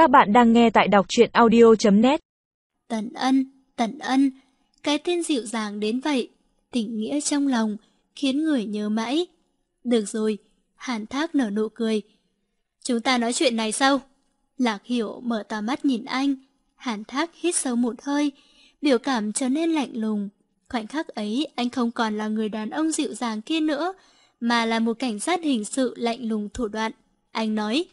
Các bạn đang nghe tại đọc truyện audio.net Tần ân, tần ân, cái tên dịu dàng đến vậy, tình nghĩa trong lòng, khiến người nhớ mãi. Được rồi, hàn thác nở nụ cười. Chúng ta nói chuyện này sau. Lạc hiểu mở to mắt nhìn anh, hàn thác hít sâu một hơi, biểu cảm trở nên lạnh lùng. Khoảnh khắc ấy anh không còn là người đàn ông dịu dàng kia nữa, mà là một cảnh sát hình sự lạnh lùng thủ đoạn. Anh nói,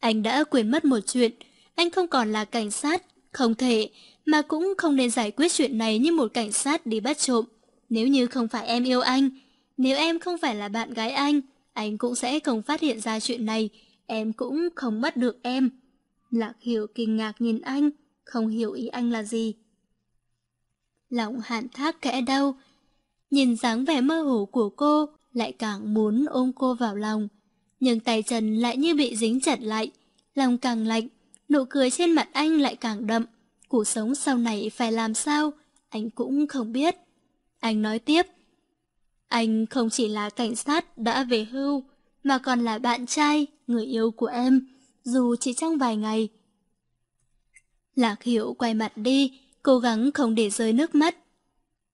anh đã quên mất một chuyện, anh không còn là cảnh sát, không thể, mà cũng không nên giải quyết chuyện này như một cảnh sát đi bắt trộm. Nếu như không phải em yêu anh, nếu em không phải là bạn gái anh, anh cũng sẽ không phát hiện ra chuyện này, em cũng không bắt được em. Lạc Hiểu kinh ngạc nhìn anh, không hiểu ý anh là gì. Lòng hạn thác kẽ đau, nhìn dáng vẻ mơ hồ của cô, lại càng muốn ôm cô vào lòng. Nhưng tay chân lại như bị dính chặt lại, lòng càng lạnh, nụ cười trên mặt anh lại càng đậm. Cuộc sống sau này phải làm sao, anh cũng không biết. Anh nói tiếp, anh không chỉ là cảnh sát đã về hưu, mà còn là bạn trai, người yêu của em, dù chỉ trong vài ngày. Lạc Hiểu quay mặt đi, cố gắng không để rơi nước mắt.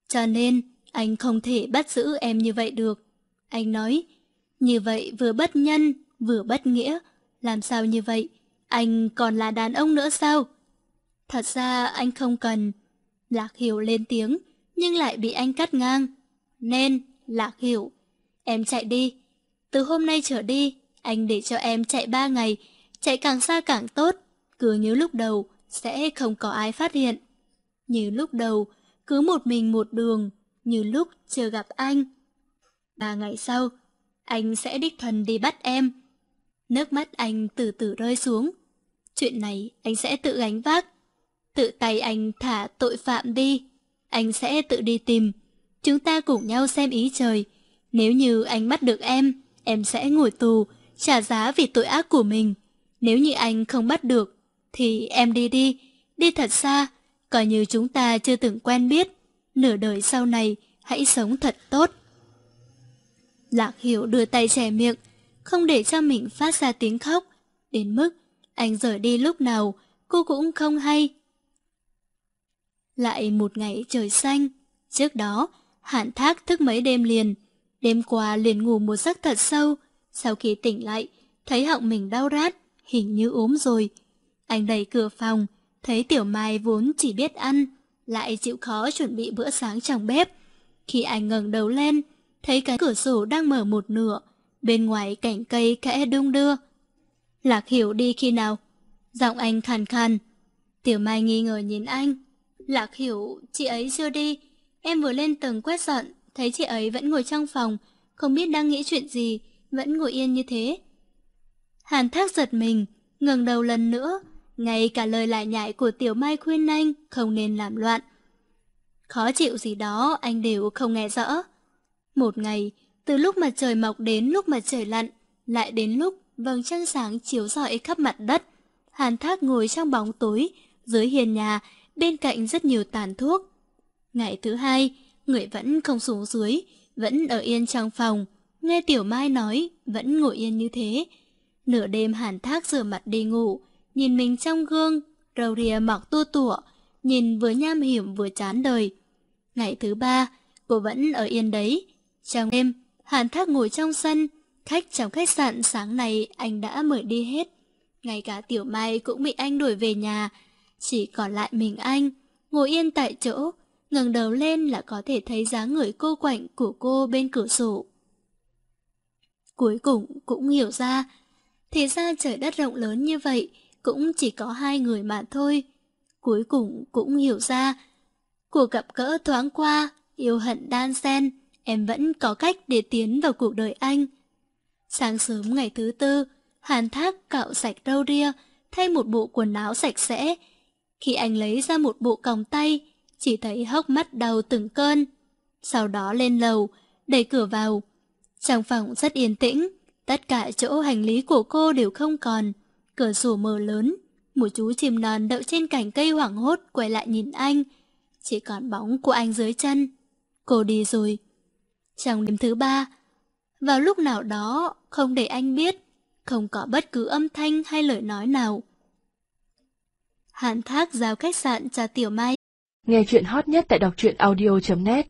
Cho nên, anh không thể bắt giữ em như vậy được. Anh nói, như vậy vừa bất nhân, vừa bất nghĩa. Làm sao như vậy? Anh còn là đàn ông nữa sao? Thật ra anh không cần. Lạc Hiểu lên tiếng, nhưng lại bị anh cắt ngang. Nên, Lạc Hiểu, em chạy đi. Từ hôm nay trở đi, anh để cho em chạy ba ngày, chạy càng xa càng tốt. Cứ như lúc đầu, sẽ không có ai phát hiện. Như lúc đầu, cứ một mình một đường, như lúc chưa gặp anh. Ba ngày sau, anh sẽ đích thân đi bắt em. Nước mắt anh từ từ rơi xuống. Chuyện này anh sẽ tự gánh vác. Tự tay anh thả tội phạm đi. Anh sẽ tự đi tìm. Chúng ta cùng nhau xem ý trời. Nếu như anh bắt được em, em sẽ ngồi tù, trả giá vì tội ác của mình. Nếu như anh không bắt được, thì em đi đi, đi thật xa, coi như chúng ta chưa từng quen biết. Nửa đời sau này, hãy sống thật tốt. Lạc Hiểu đưa tay che miệng, không để cho mình phát ra tiếng khóc, đến mức anh rời đi lúc nào cô cũng không hay. Lại một ngày trời xanh, trước đó Hạn Thác thức mấy đêm liền, đêm qua liền ngủ một giấc thật sâu, sau khi tỉnh lại, thấy họng mình đau rát, hình như ốm rồi. Anh đẩy cửa phòng, thấy Tiểu Mai vốn chỉ biết ăn, lại chịu khó chuẩn bị bữa sáng trong bếp. Khi anh ngẩng đầu lên, thấy cái cửa sổ đang mở một nửa, bên ngoài cảnh cây khẽ đung đưa. Lạc hiểu đi khi nào? Giọng anh khàn khàn. Tiểu Mai nghi ngờ nhìn anh. Lạc hiểu, chị ấy chưa đi. Em vừa lên tầng quét dọn, thấy chị ấy vẫn ngồi trong phòng, không biết đang nghĩ chuyện gì, vẫn ngồi yên như thế. Hàn thác giật mình, ngẩng đầu lần nữa, ngay cả lời lại nhại của Tiểu Mai khuyên anh không nên làm loạn. Khó chịu gì đó anh đều không nghe rõ. Một ngày, từ lúc mà trời mọc đến lúc mà trời lặn, lại đến lúc vầng trăng sáng chiếu rọi khắp mặt đất. Hàn Thác ngồi trong bóng tối, dưới hiền nhà, bên cạnh rất nhiều tàn thuốc. Ngày thứ hai, người vẫn không xuống dưới, vẫn ở yên trong phòng. Nghe Tiểu Mai nói, vẫn ngồi yên như thế. Nửa đêm Hàn Thác rửa mặt đi ngủ, nhìn mình trong gương, râu ria mọc tua tủa, nhìn vừa nham hiểm vừa chán đời. Ngày thứ ba, cô vẫn ở yên đấy, trong đêm, Hàn Thác ngồi trong sân, khách trong khách sạn sáng nay anh đã mời đi hết. Ngay cả Tiểu Mai cũng bị anh đuổi về nhà, chỉ còn lại mình anh, ngồi yên tại chỗ, ngẩng đầu lên là có thể thấy dáng người cô quạnh của cô bên cửa sổ. Cuối cùng cũng hiểu ra, thì ra trời đất rộng lớn như vậy cũng chỉ có hai người mà thôi. Cuối cùng cũng hiểu ra, cuộc gặp gỡ thoáng qua, yêu hận đan xen, em vẫn có cách để tiến vào cuộc đời anh. Sáng sớm ngày thứ tư, Hàn Thác cạo sạch râu ria, thay một bộ quần áo sạch sẽ. Khi anh lấy ra một bộ còng tay, chỉ thấy hốc mắt đau từng cơn. Sau đó lên lầu, đẩy cửa vào. Trong phòng rất yên tĩnh, tất cả chỗ hành lý của cô đều không còn. Cửa sổ mở lớn, một chú chim non đậu trên cành cây hoảng hốt quay lại nhìn anh. Chỉ còn bóng của anh dưới chân. Cô đi rồi. Trong đêm thứ ba, vào lúc nào đó không để anh biết, không có bất cứ âm thanh hay lời nói nào. Hàn Thác giao khách sạn cho Tiểu Mai. Nghe chuyện hot nhất tại đọc truyện audio.net